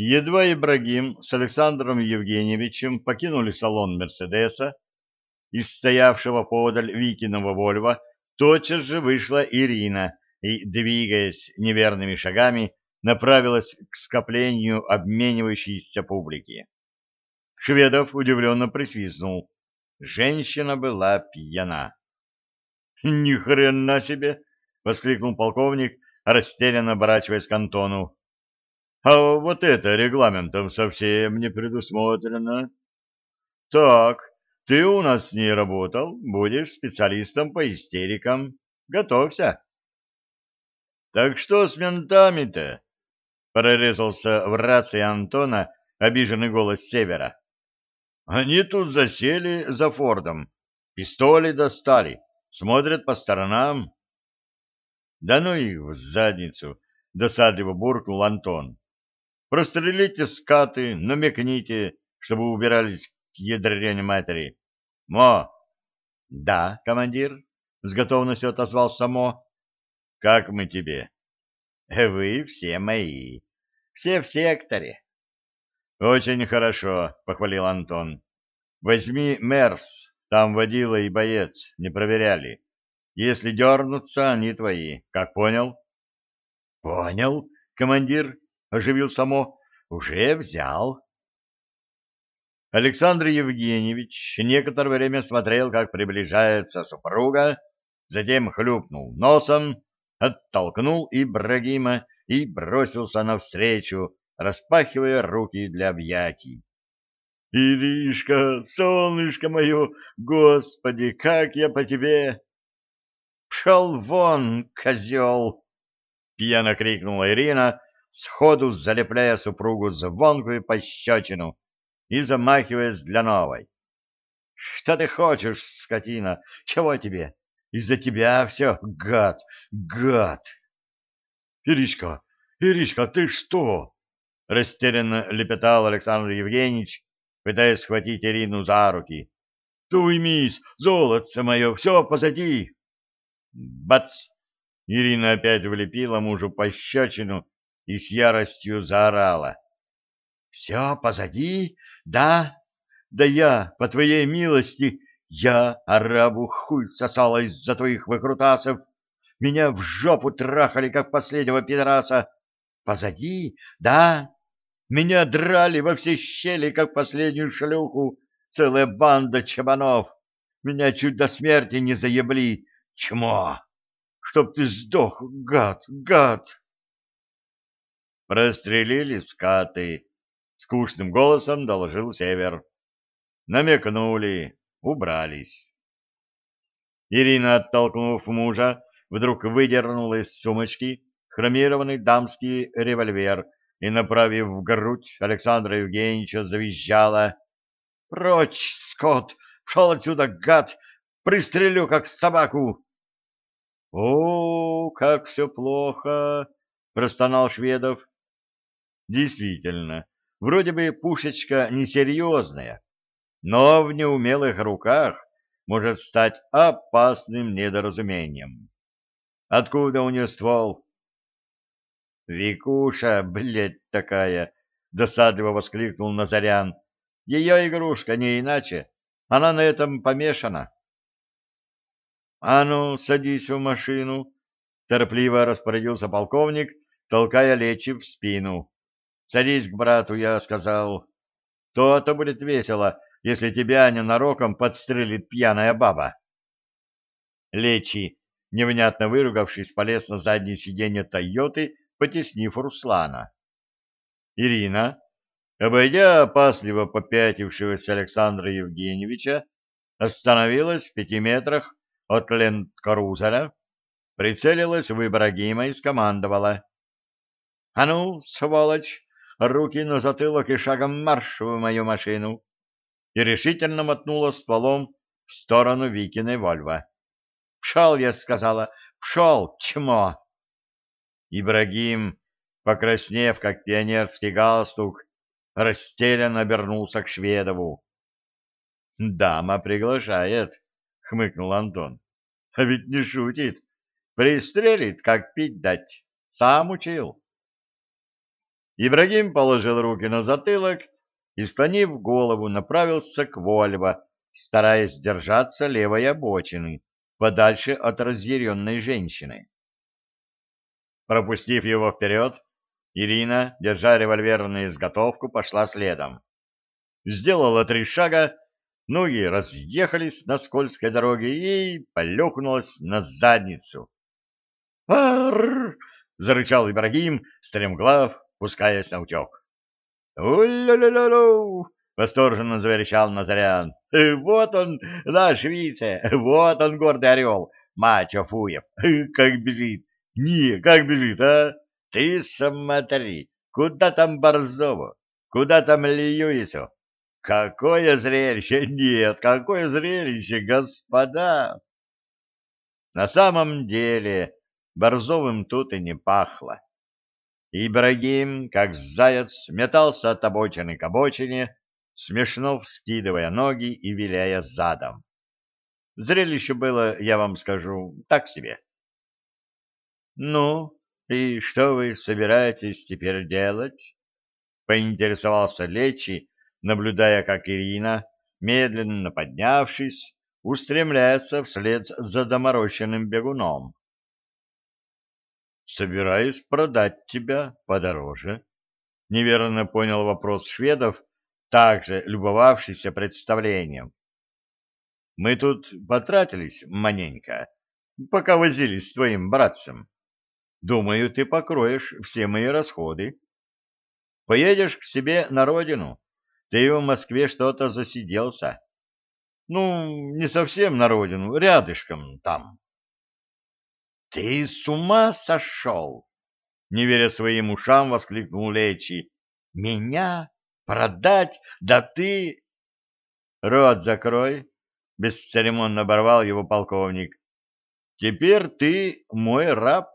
Едва Ибрагим с Александром Евгеньевичем покинули салон Мерседеса, из стоявшего подаль Викиного Вольва тотчас же вышла Ирина и, двигаясь неверными шагами, направилась к скоплению обменивающейся публики. Шведов удивленно присвистнул. Женщина была пьяна. — Ни хрена себе! — воскликнул полковник, растерянно оборачиваясь к Антону. А вот это регламентом совсем не предусмотрено. Так, ты у нас не работал, будешь специалистом по истерикам. Готовься. Так что с ментами-то? Прорезался в рации Антона обиженный голос севера. Они тут засели за Фордом, пистоли достали, смотрят по сторонам. Да ну их в задницу, досадливо буркнул Антон. Прострелите скаты, намекните, чтобы убирались к ядрене матери. Мо! Да, командир, с готовностью отозвался Мо. Как мы тебе? Вы все мои. Все в секторе. Очень хорошо, похвалил Антон. Возьми Мерс, там водила и боец, не проверяли. Если дернутся, они твои. Как понял? Понял, командир, — оживил само. — Уже взял. Александр Евгеньевич некоторое время смотрел, как приближается супруга, затем хлюпнул носом, оттолкнул Ибрагима и бросился навстречу, распахивая руки для объятий. — Иришка, солнышко мое, господи, как я по тебе! — Пшел вон, козел! — пьяно крикнула Ирина, сходу залепляя супругу звонкую пощечину и замахиваясь для новой. — Что ты хочешь, скотина? Чего тебе? Из-за тебя все, гад, гад! — Иришка, Иришка, ты что? — растерянно лепетал Александр Евгеньевич, пытаясь схватить Ирину за руки. — Ты уймись, золотце мое, все позади! Бац! Ирина опять влепила мужу пощечину и с яростью заорала. — Все позади? Да? Да я, по твоей милости, я арабу хуй сосала из-за твоих выкрутасов. Меня в жопу трахали, как последнего пидораса. Позади? Да? Меня драли во все щели, как последнюю шлюху. Целая банда чабанов. Меня чуть до смерти не заебли. Чмо! Чтоб ты сдох, гад, гад! Прострелили скаты. Скучным голосом доложил Север. Намекнули, убрались. Ирина, оттолкнув мужа, вдруг выдернула из сумочки хромированный дамский револьвер и, направив в грудь Александра Евгеньевича, завизжала. — Прочь, скот! Шел отсюда, гад! Пристрелю, как собаку! — О, как все плохо! — простонал Шведов. Действительно, вроде бы пушечка несерьезная, но в неумелых руках может стать опасным недоразумением. Откуда у нее ствол? «Викуша, блядь, такая!» — досадливо воскликнул Назарян. «Ее игрушка, не иначе. Она на этом помешана». «А ну, садись в машину!» — торопливо распорядился полковник, толкая Лечи в спину. Садись к брату, я сказал. То-то будет весело, если тебя ненароком подстрелит пьяная баба. Лечи, невнятно выругавшись, полез на заднее сиденье Тойоты, потеснив Руслана. Ирина, обойдя опасливо попятившегося Александра Евгеньевича, остановилась в пяти метрах от ленд-карузера, прицелилась в Ибрагима и скомандовала. — А ну, сволочь, руки на затылок и шагом марш в мою машину, и решительно мотнула стволом в сторону Викиной Вольва. «Пшел, я сказала, пшел, чмо!» Ибрагим, покраснев, как пионерский галстук, растерянно обернулся к Шведову. «Дама приглашает», — хмыкнул Антон. «А ведь не шутит. Пристрелит, как пить дать. Сам учил». Ибрагим положил руки на затылок и, склонив голову, направился к Вольво, стараясь держаться левой обочины, подальше от разъяренной женщины. Пропустив его вперед, Ирина, держа револьвер на изготовку, пошла следом. Сделала три шага, ноги разъехались на скользкой дороге и полехнулась на задницу. «Арррр!» — зарычал Ибрагим, стремглав, пускаясь на утек. «У-ля-ля-ля-лю!» — восторженно заверещал Назарян. «Вот он, наш вице! Вот он, гордый орел! Мачо Фуев! Как бежит! Не, как бежит, а? Ты смотри! Куда там Борзову? Куда там Льюису? Какое зрелище! Нет, какое зрелище, господа!» На самом деле Борзовым тут и не пахло. Ибрагим, как заяц, метался от обочины к обочине, смешно вскидывая ноги и виляя задом. Зрелище было, я вам скажу, так себе. — Ну, и что вы собираетесь теперь делать? — поинтересовался Лечи, наблюдая, как Ирина, медленно поднявшись, устремляется вслед за доморощенным бегуном собираюсь продать тебя подороже. Неверно понял вопрос шведов, также любовавшийся представлением. Мы тут потратились маненько, пока возились с твоим братцем. Думаю, ты покроешь все мои расходы. Поедешь к себе на родину. Ты в Москве что-то засиделся. Ну, не совсем на родину, рядышком там. — Ты с ума сошел? — не веря своим ушам, воскликнул Лечи. — Меня? Продать? Да ты... — Рот закрой! — бесцеремонно оборвал его полковник. — Теперь ты мой раб.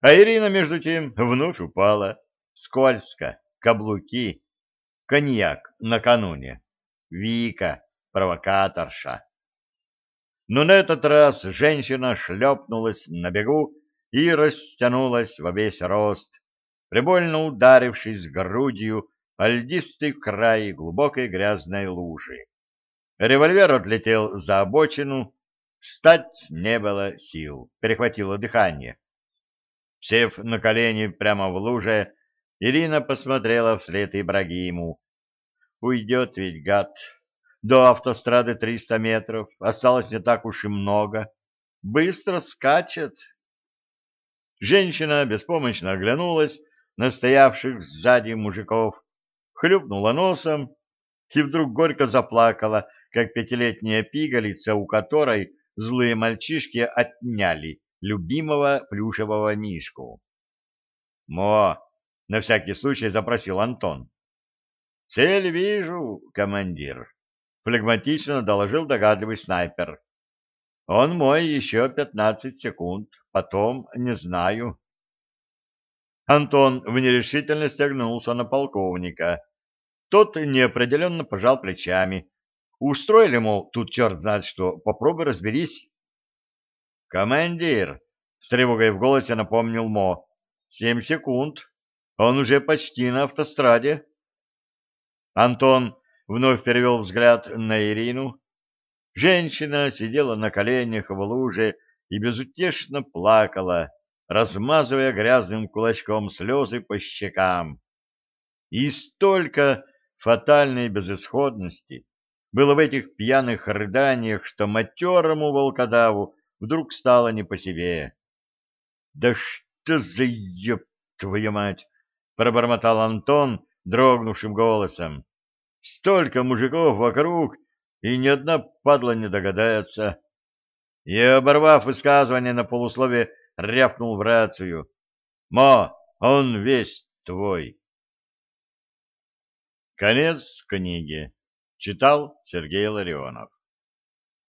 А Ирина, между тем, вновь упала. Скользко, каблуки, коньяк накануне. Вика, провокаторша. Но на этот раз женщина шлепнулась на бегу и растянулась во весь рост, прибольно ударившись грудью о льдистый край глубокой грязной лужи. Револьвер отлетел за обочину, встать не было сил, перехватило дыхание. Сев на колени прямо в луже, Ирина посмотрела вслед Ибрагиму. «Уйдет ведь, гад!» До автострады 300 метров, осталось не так уж и много. Быстро скачет. Женщина беспомощно оглянулась на стоявших сзади мужиков, хлюпнула носом и вдруг горько заплакала, как пятилетняя пигалица, у которой злые мальчишки отняли любимого плюшевого мишку. «Мо!» — на всякий случай запросил Антон. «Цель вижу, командир» флегматично доложил догадливый снайпер. Он мой еще пятнадцать секунд, потом не знаю. Антон в нерешительности огнулся на полковника. Тот неопределенно пожал плечами. Устроили, мол, тут черт знает что, попробуй разберись. «Командир!» — с тревогой в голосе напомнил Мо. «Семь секунд. Он уже почти на автостраде». Антон вновь перевел взгляд на Ирину. Женщина сидела на коленях в луже и безутешно плакала, размазывая грязным кулачком слезы по щекам. И столько фатальной безысходности было в этих пьяных рыданиях, что матерому волкодаву вдруг стало не по себе. — Да что за еб твою мать! — пробормотал Антон дрогнувшим голосом. Столько мужиков вокруг, и ни одна падла не догадается. И, оборвав высказывание на полуслове, рявкнул в рацию. «Мо, он весь твой!» Конец книги. Читал Сергей Ларионов.